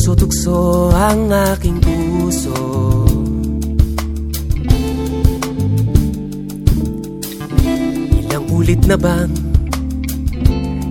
puso ang aking puso. Ilang ulit na bang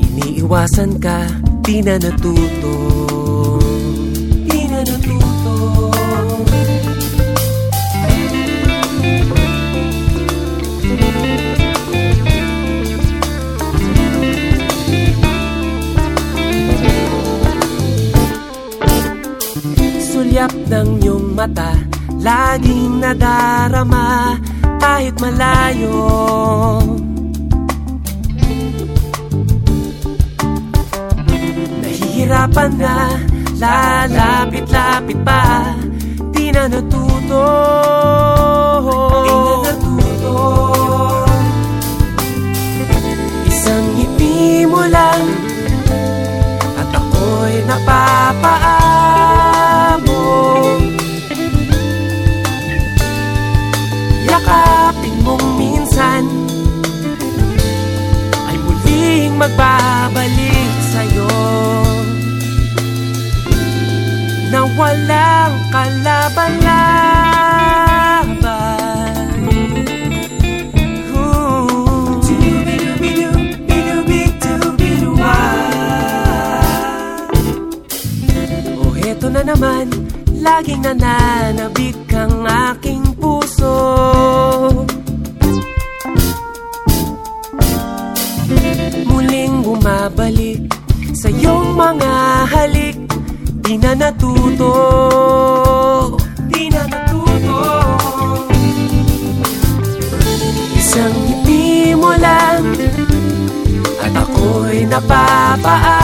Iniiwasan ka Di na natuto. Di na natuto Sulyap ng iyong mata Laging nadarama Kahit malayo. Nahihirapan na Lalapit-lapit pa Di na natuto. Di na natuto. Isang ngiti mo lang At ako'y napapaamo magbabalik sa'yo. Na walang kalaban-laban Ooh. O eto na naman, laging nananabik ang aking puso mga halik Di na natuto. Di na natuto. Isang ngiti mo lang At ako'y napapaamo